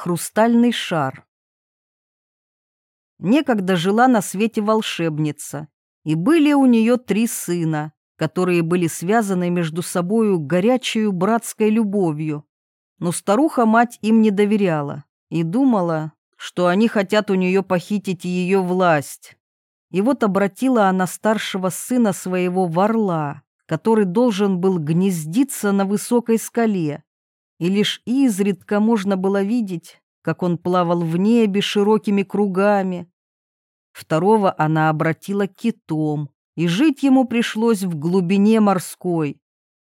Хрустальный шар. Некогда жила на свете волшебница, и были у нее три сына, которые были связаны между собою горячей братской любовью. Но старуха-мать им не доверяла и думала, что они хотят у нее похитить ее власть. И вот обратила она старшего сына своего в орла, который должен был гнездиться на высокой скале, и лишь изредка можно было видеть, как он плавал в небе широкими кругами. Второго она обратила китом, и жить ему пришлось в глубине морской,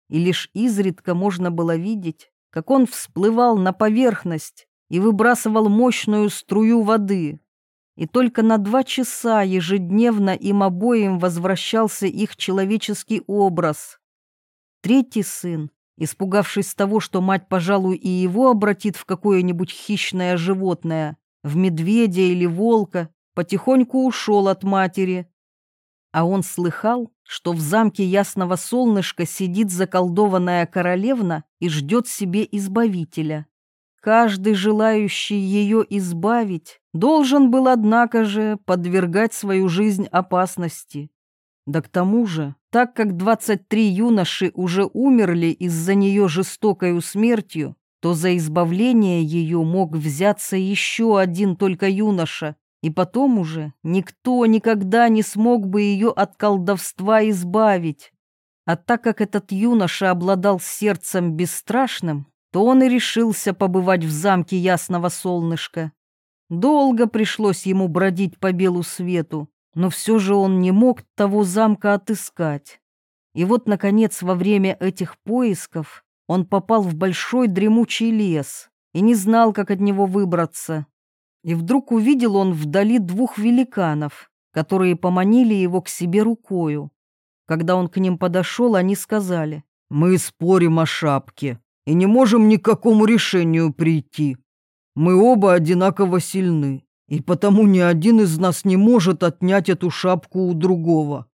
и лишь изредка можно было видеть, как он всплывал на поверхность и выбрасывал мощную струю воды. И только на два часа ежедневно им обоим возвращался их человеческий образ. Третий сын Испугавшись того, что мать, пожалуй, и его обратит в какое-нибудь хищное животное, в медведя или волка, потихоньку ушел от матери. А он слыхал, что в замке Ясного Солнышка сидит заколдованная королевна и ждет себе избавителя. Каждый, желающий ее избавить, должен был, однако же, подвергать свою жизнь опасности. Да к тому же, так как 23 юноши уже умерли из-за нее жестокой смертью, то за избавление ее мог взяться еще один только юноша, и потом уже никто никогда не смог бы ее от колдовства избавить. А так как этот юноша обладал сердцем бесстрашным, то он и решился побывать в замке Ясного Солнышка. Долго пришлось ему бродить по белу свету, но все же он не мог того замка отыскать. И вот, наконец, во время этих поисков он попал в большой дремучий лес и не знал, как от него выбраться. И вдруг увидел он вдали двух великанов, которые поманили его к себе рукою. Когда он к ним подошел, они сказали, «Мы спорим о шапке и не можем ни к какому решению прийти. Мы оба одинаково сильны и потому ни один из нас не может отнять эту шапку у другого.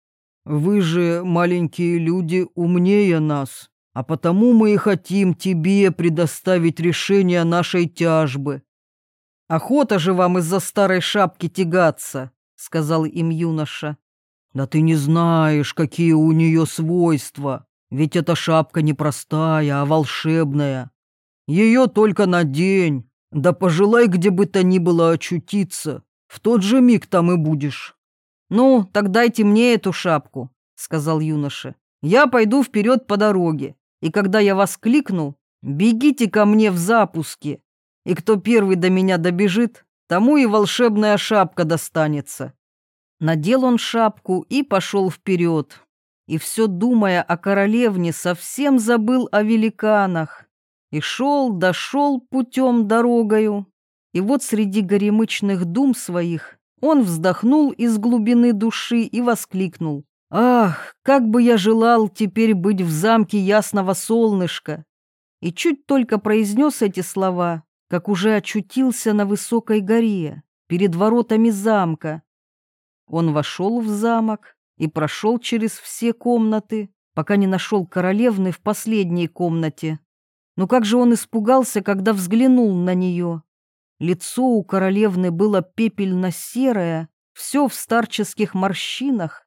Вы же, маленькие люди, умнее нас, а потому мы и хотим тебе предоставить решение нашей тяжбы. Охота же вам из-за старой шапки тягаться, сказал им юноша. Да ты не знаешь, какие у нее свойства, ведь эта шапка не простая, а волшебная. Ее только надень, да пожелай где бы то ни было очутиться, в тот же миг там и будешь. Ну, так дайте мне эту шапку, сказал юноша. Я пойду вперед по дороге, и когда я вас кликну, бегите ко мне в запуске, и кто первый до меня добежит, тому и волшебная шапка достанется. Надел он шапку и пошел вперед, и все думая о королевне, совсем забыл о великанах. И шел, дошел путем дорогою. И вот среди горемычных дум своих он вздохнул из глубины души и воскликнул. «Ах, как бы я желал теперь быть в замке ясного солнышка!» И чуть только произнес эти слова, как уже очутился на высокой горе, перед воротами замка. Он вошел в замок и прошел через все комнаты, пока не нашел королевны в последней комнате. Но как же он испугался, когда взглянул на нее. Лицо у королевны было пепельно-серое, все в старческих морщинах,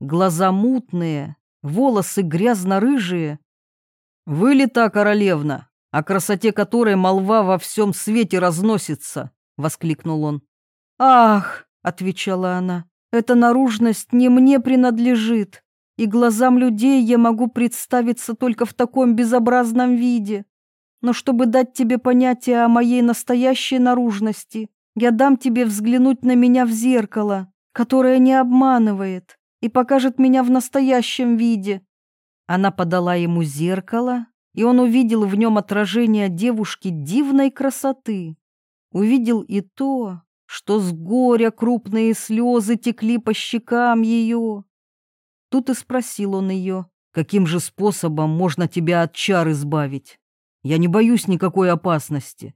глаза мутные, волосы грязно-рыжие. «Вы ли та королевна, о красоте которой молва во всем свете разносится?» — воскликнул он. «Ах!» — отвечала она, — «эта наружность не мне принадлежит, и глазам людей я могу представиться только в таком безобразном виде. Но чтобы дать тебе понятие о моей настоящей наружности, я дам тебе взглянуть на меня в зеркало, которое не обманывает и покажет меня в настоящем виде». Она подала ему зеркало, и он увидел в нем отражение девушки дивной красоты. Увидел и то, что с горя крупные слезы текли по щекам ее. Тут и спросил он ее, каким же способом можно тебя от чар избавить. Я не боюсь никакой опасности.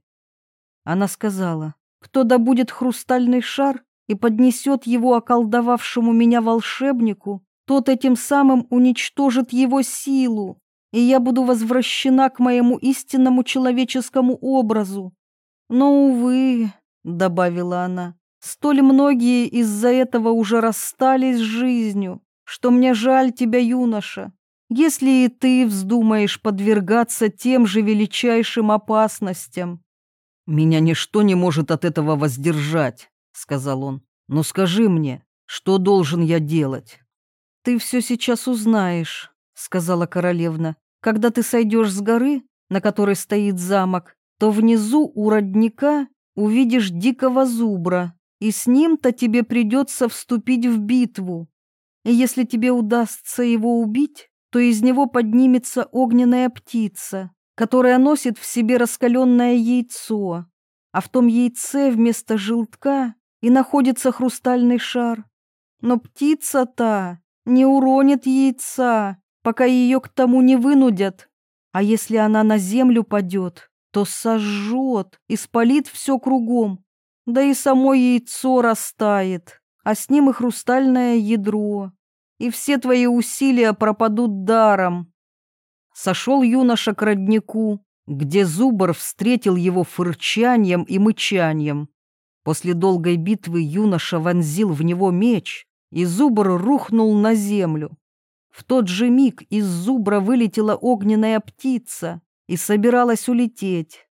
Она сказала, кто добудет хрустальный шар и поднесет его околдовавшему меня волшебнику, тот этим самым уничтожит его силу, и я буду возвращена к моему истинному человеческому образу. Но, увы, — добавила она, — столь многие из-за этого уже расстались с жизнью, что мне жаль тебя, юноша, если и ты вздумаешь подвергаться тем же величайшим опасностям. «Меня ничто не может от этого воздержать», — сказал он. «Но скажи мне, что должен я делать?» «Ты все сейчас узнаешь», — сказала королевна. «Когда ты сойдешь с горы, на которой стоит замок, то внизу у родника увидишь дикого зубра, и с ним-то тебе придется вступить в битву. И если тебе удастся его убить, то из него поднимется огненная птица, которая носит в себе раскаленное яйцо, а в том яйце вместо желтка и находится хрустальный шар. Но птица та не уронит яйца, пока ее к тому не вынудят. А если она на землю падет, то сожжет и спалит все кругом. Да и само яйцо растает, а с ним и хрустальное ядро. И все твои усилия пропадут даром. Сошел юноша к роднику, где Зубр встретил его фырчанием и мычанием. После долгой битвы юноша вонзил в него меч, и Зубр рухнул на землю. В тот же миг из Зубра вылетела огненная птица и собиралась улететь.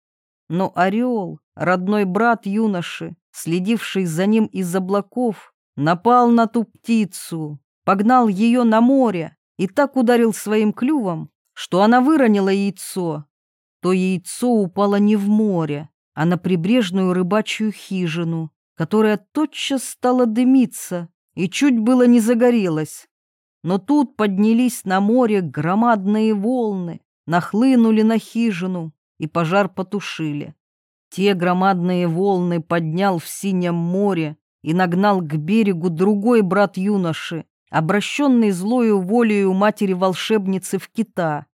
Но орел, родной брат юноши, следивший за ним из облаков, напал на ту птицу, погнал ее на море и так ударил своим клювом, что она выронила яйцо. То яйцо упало не в море, а на прибрежную рыбачью хижину, которая тотчас стала дымиться и чуть было не загорелась. Но тут поднялись на море громадные волны, нахлынули на хижину и пожар потушили. Те громадные волны поднял в синем море и нагнал к берегу другой брат юноши, обращенный злою волею матери-волшебницы в кита.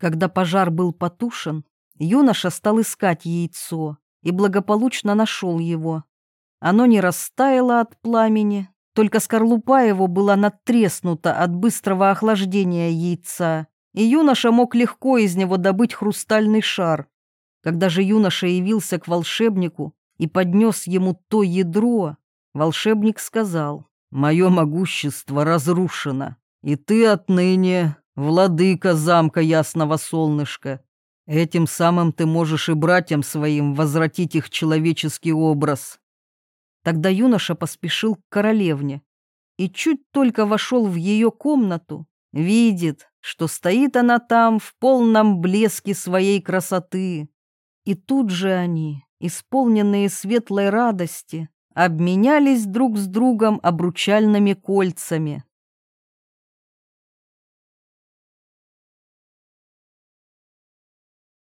Когда пожар был потушен, юноша стал искать яйцо и благополучно нашел его. Оно не растаяло от пламени, только скорлупа его была надтреснута от быстрого охлаждения яйца, и юноша мог легко из него добыть хрустальный шар. Когда же юноша явился к волшебнику и поднес ему то ядро, волшебник сказал, «Мое могущество разрушено, и ты отныне владыка замка Ясного Солнышка. Этим самым ты можешь и братьям своим возвратить их человеческий образ». Тогда юноша поспешил к королевне и чуть только вошел в ее комнату, видит, что стоит она там в полном блеске своей красоты. И тут же они, исполненные светлой радости, обменялись друг с другом обручальными кольцами.